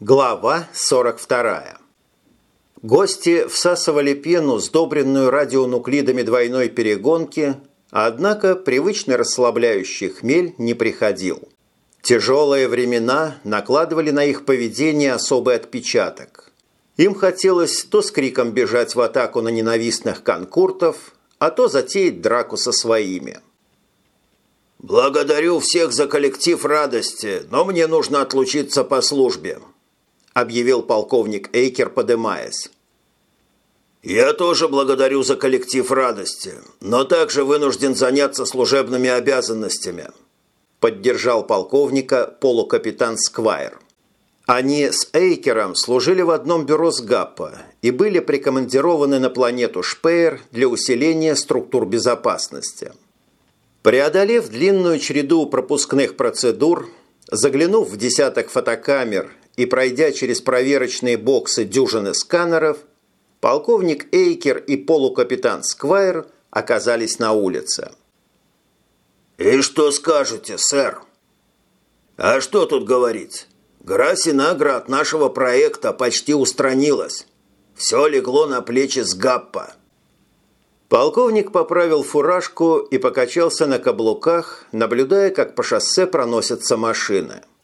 Глава 42. Гости всасывали пену, сдобренную радионуклидами двойной перегонки, однако привычный расслабляющий хмель не приходил. Тяжелые времена накладывали на их поведение особый отпечаток. Им хотелось то с криком бежать в атаку на ненавистных конкуртов, а то затеять драку со своими. «Благодарю всех за коллектив радости, но мне нужно отлучиться по службе», объявил полковник Эйкер, подымаясь. «Я тоже благодарю за коллектив радости, но также вынужден заняться служебными обязанностями», поддержал полковника полукапитан Сквайр. Они с Эйкером служили в одном бюро с Гаппа и были прикомандированы на планету Шпеер для усиления структур безопасности. Преодолев длинную череду пропускных процедур, заглянув в десяток фотокамер и пройдя через проверочные боксы дюжины сканеров, полковник Эйкер и полукапитан Сквайр оказались на улице. «И что скажете, сэр?» «А что тут говорить? Гра-Синагра от нашего проекта почти устранилась. Все легло на плечи Сгаппа». Полковник поправил фуражку и покачался на каблуках, наблюдая, как по шоссе проносятся машины –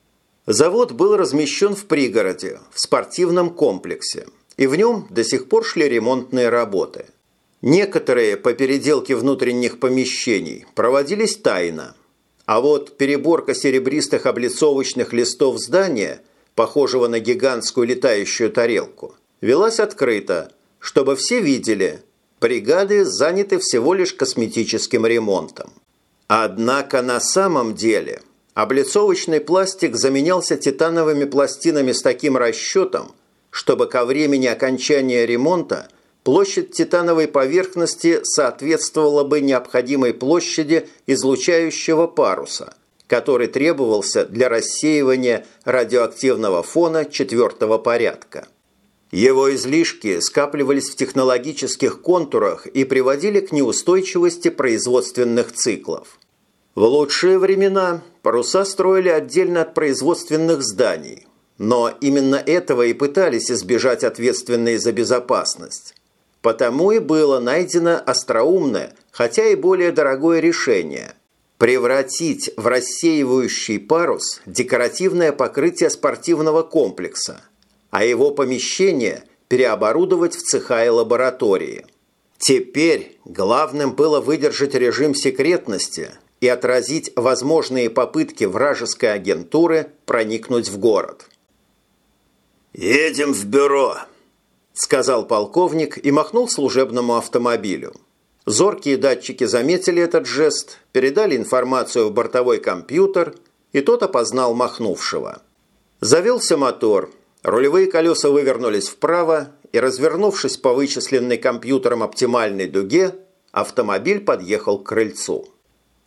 Завод был размещен в пригороде, в спортивном комплексе, и в нем до сих пор шли ремонтные работы. Некоторые по переделке внутренних помещений проводились тайно, а вот переборка серебристых облицовочных листов здания, похожего на гигантскую летающую тарелку, велась открыто, чтобы все видели, бригады заняты всего лишь косметическим ремонтом. Однако на самом деле – Облицовочный пластик заменялся титановыми пластинами с таким расчетом, чтобы ко времени окончания ремонта площадь титановой поверхности соответствовала бы необходимой площади излучающего паруса, который требовался для рассеивания радиоактивного фона четвертого порядка. Его излишки скапливались в технологических контурах и приводили к неустойчивости производственных циклов. В лучшие времена паруса строили отдельно от производственных зданий, но именно этого и пытались избежать ответственные за безопасность. Потому и было найдено остроумное, хотя и более дорогое решение – превратить в рассеивающий парус декоративное покрытие спортивного комплекса, а его помещение переоборудовать в цеха и лаборатории. Теперь главным было выдержать режим секретности – и отразить возможные попытки вражеской агентуры проникнуть в город. «Едем в бюро», – сказал полковник и махнул служебному автомобилю. Зоркие датчики заметили этот жест, передали информацию в бортовой компьютер, и тот опознал махнувшего. Завелся мотор, рулевые колеса вывернулись вправо, и, развернувшись по вычисленной компьютером оптимальной дуге, автомобиль подъехал к крыльцу.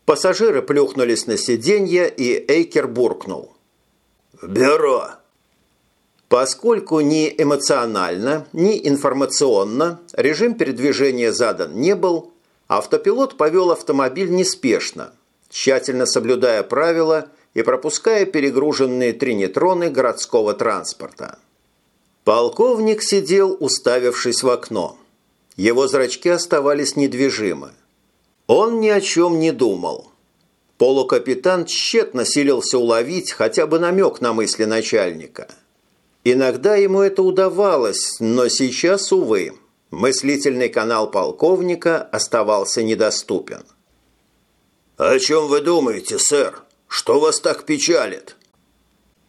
Пассажиры плюхнулись на сиденье, и Эйкер буркнул. «В бюро!» Поскольку ни эмоционально, ни информационно режим передвижения задан не был, автопилот повел автомобиль неспешно, тщательно соблюдая правила и пропуская перегруженные тринитроны городского транспорта. Полковник сидел, уставившись в окно. Его зрачки оставались недвижимы. Он ни о чем не думал. Полукапитан тщетно силился уловить хотя бы намек на мысли начальника. Иногда ему это удавалось, но сейчас, увы, мыслительный канал полковника оставался недоступен. «О чем вы думаете, сэр? Что вас так печалит?»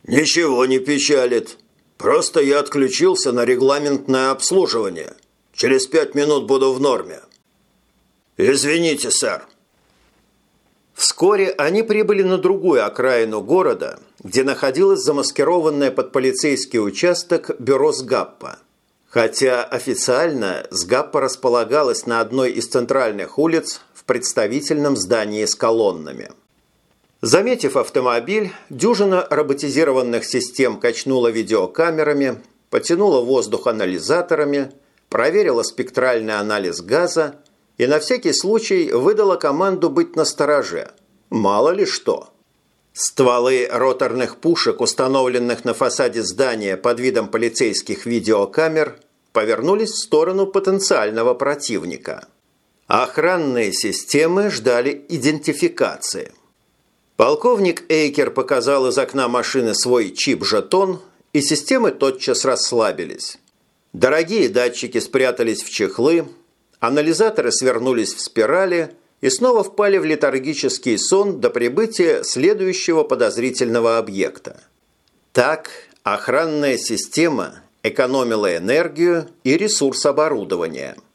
«Ничего не печалит. Просто я отключился на регламентное обслуживание. Через пять минут буду в норме». «Извините, сэр». Вскоре они прибыли на другую окраину города, где находилось замаскированное под полицейский участок бюро СГАППа. Хотя официально СГАППа располагалась на одной из центральных улиц в представительном здании с колоннами. Заметив автомобиль, дюжина роботизированных систем качнула видеокамерами, потянула воздух анализаторами, проверила спектральный анализ газа и на всякий случай выдала команду быть настороже. Мало ли что. Стволы роторных пушек, установленных на фасаде здания под видом полицейских видеокамер, повернулись в сторону потенциального противника. Охранные системы ждали идентификации. Полковник Эйкер показал из окна машины свой чип-жетон, и системы тотчас расслабились. Дорогие датчики спрятались в чехлы, анализаторы свернулись в спирали и снова впали в летаргический сон до прибытия следующего подозрительного объекта. Так, охранная система экономила энергию и ресурс оборудования –